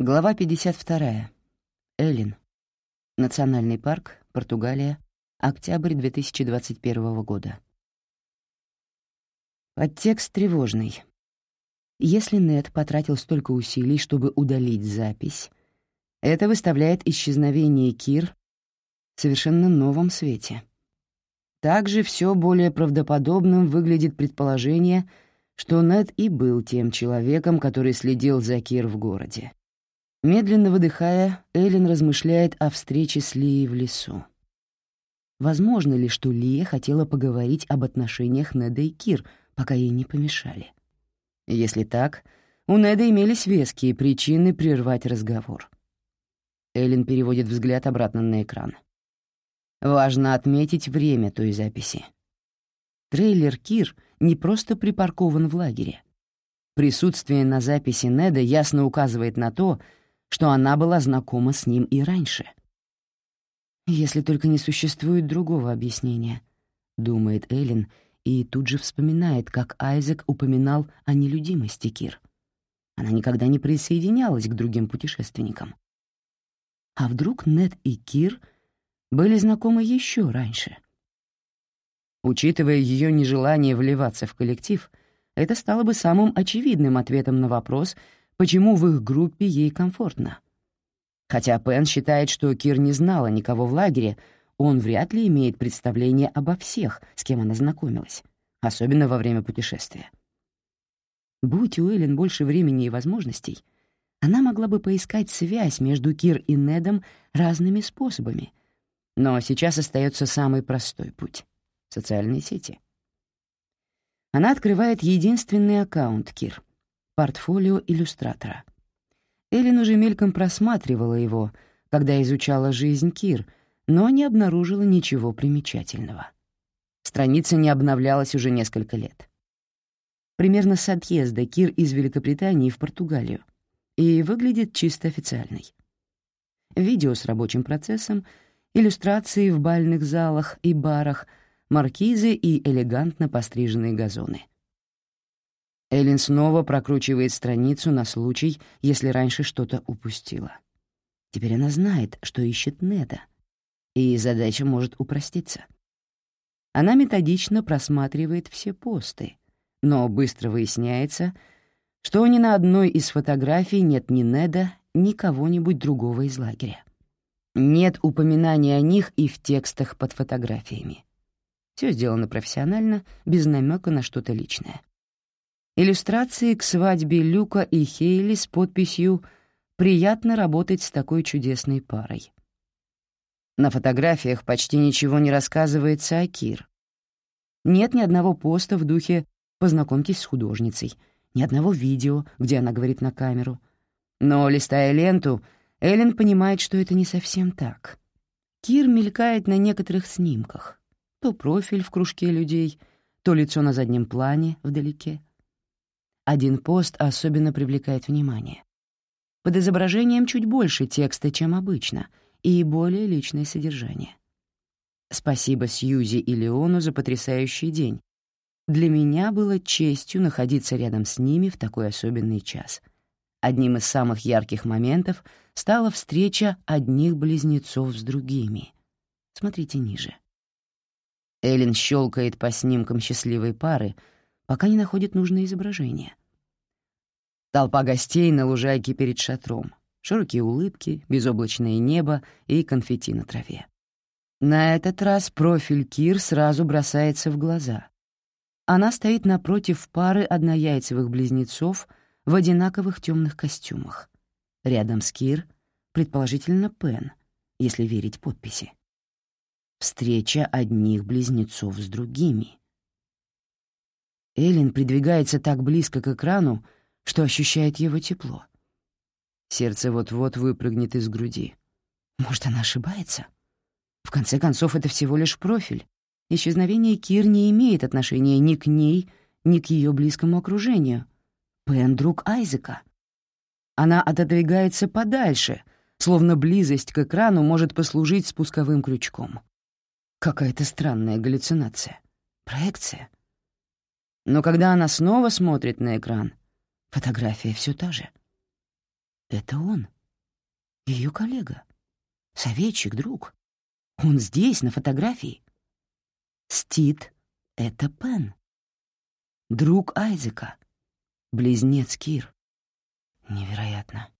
Глава 52. Эллин. Национальный парк, Португалия. Октябрь 2021 года. Подтекст тревожный. Если Нед потратил столько усилий, чтобы удалить запись, это выставляет исчезновение Кир в совершенно новом свете. Также все более правдоподобным выглядит предположение, что Нед и был тем человеком, который следил за Кир в городе. Медленно выдыхая, Эллен размышляет о встрече с Лией в лесу. Возможно ли, что Лия хотела поговорить об отношениях Неда и Кир, пока ей не помешали? Если так, у Неда имелись веские причины прервать разговор. Эллен переводит взгляд обратно на экран. Важно отметить время той записи. Трейлер Кир не просто припаркован в лагере. Присутствие на записи Неда ясно указывает на то, что она была знакома с ним и раньше. «Если только не существует другого объяснения», — думает Эллен, и тут же вспоминает, как Айзек упоминал о нелюдимости Кир. Она никогда не присоединялась к другим путешественникам. А вдруг Нед и Кир были знакомы еще раньше? Учитывая ее нежелание вливаться в коллектив, это стало бы самым очевидным ответом на вопрос — почему в их группе ей комфортно. Хотя Пен считает, что Кир не знала никого в лагере, он вряд ли имеет представление обо всех, с кем она знакомилась, особенно во время путешествия. Будь у Эллен больше времени и возможностей, она могла бы поискать связь между Кир и Недом разными способами. Но сейчас остается самый простой путь — социальные сети. Она открывает единственный аккаунт Кир — портфолио иллюстратора. Эллен уже мельком просматривала его, когда изучала жизнь Кир, но не обнаружила ничего примечательного. Страница не обновлялась уже несколько лет. Примерно с отъезда Кир из Великобритании в Португалию и выглядит чисто официальной. Видео с рабочим процессом, иллюстрации в бальных залах и барах, маркизы и элегантно постриженные газоны — Эллен снова прокручивает страницу на случай, если раньше что-то упустила. Теперь она знает, что ищет Неда, и задача может упроститься. Она методично просматривает все посты, но быстро выясняется, что ни на одной из фотографий нет ни Неда, ни кого-нибудь другого из лагеря. Нет упоминания о них и в текстах под фотографиями. Все сделано профессионально, без намека на что-то личное. Иллюстрации к свадьбе Люка и Хейли с подписью «Приятно работать с такой чудесной парой». На фотографиях почти ничего не рассказывается о Кир. Нет ни одного поста в духе «познакомьтесь с художницей», ни одного видео, где она говорит на камеру. Но, листая ленту, Эллен понимает, что это не совсем так. Кир мелькает на некоторых снимках. То профиль в кружке людей, то лицо на заднем плане вдалеке. Один пост особенно привлекает внимание. Под изображением чуть больше текста, чем обычно, и более личное содержание. Спасибо Сьюзи и Леону за потрясающий день. Для меня было честью находиться рядом с ними в такой особенный час. Одним из самых ярких моментов стала встреча одних близнецов с другими. Смотрите ниже. Эллен щелкает по снимкам счастливой пары, пока не находит нужное изображение. Толпа гостей на лужайке перед шатром, широкие улыбки, безоблачное небо и конфетти на траве. На этот раз профиль Кир сразу бросается в глаза. Она стоит напротив пары однояйцевых близнецов в одинаковых темных костюмах. Рядом с Кир, предположительно, Пен, если верить подписи. Встреча одних близнецов с другими. Эллен придвигается так близко к экрану, что ощущает его тепло. Сердце вот-вот выпрыгнет из груди. Может, она ошибается? В конце концов, это всего лишь профиль. Исчезновение Кир не имеет отношения ни к ней, ни к ее близкому окружению. Пен — друг Айзека. Она отодвигается подальше, словно близость к экрану может послужить спусковым крючком. Какая-то странная галлюцинация. Проекция. Но когда она снова смотрит на экран, Фотография все та же. Это он, ее коллега, советчик, друг. Он здесь, на фотографии. Стит — это Пен. Друг Айзека, близнец Кир. Невероятно.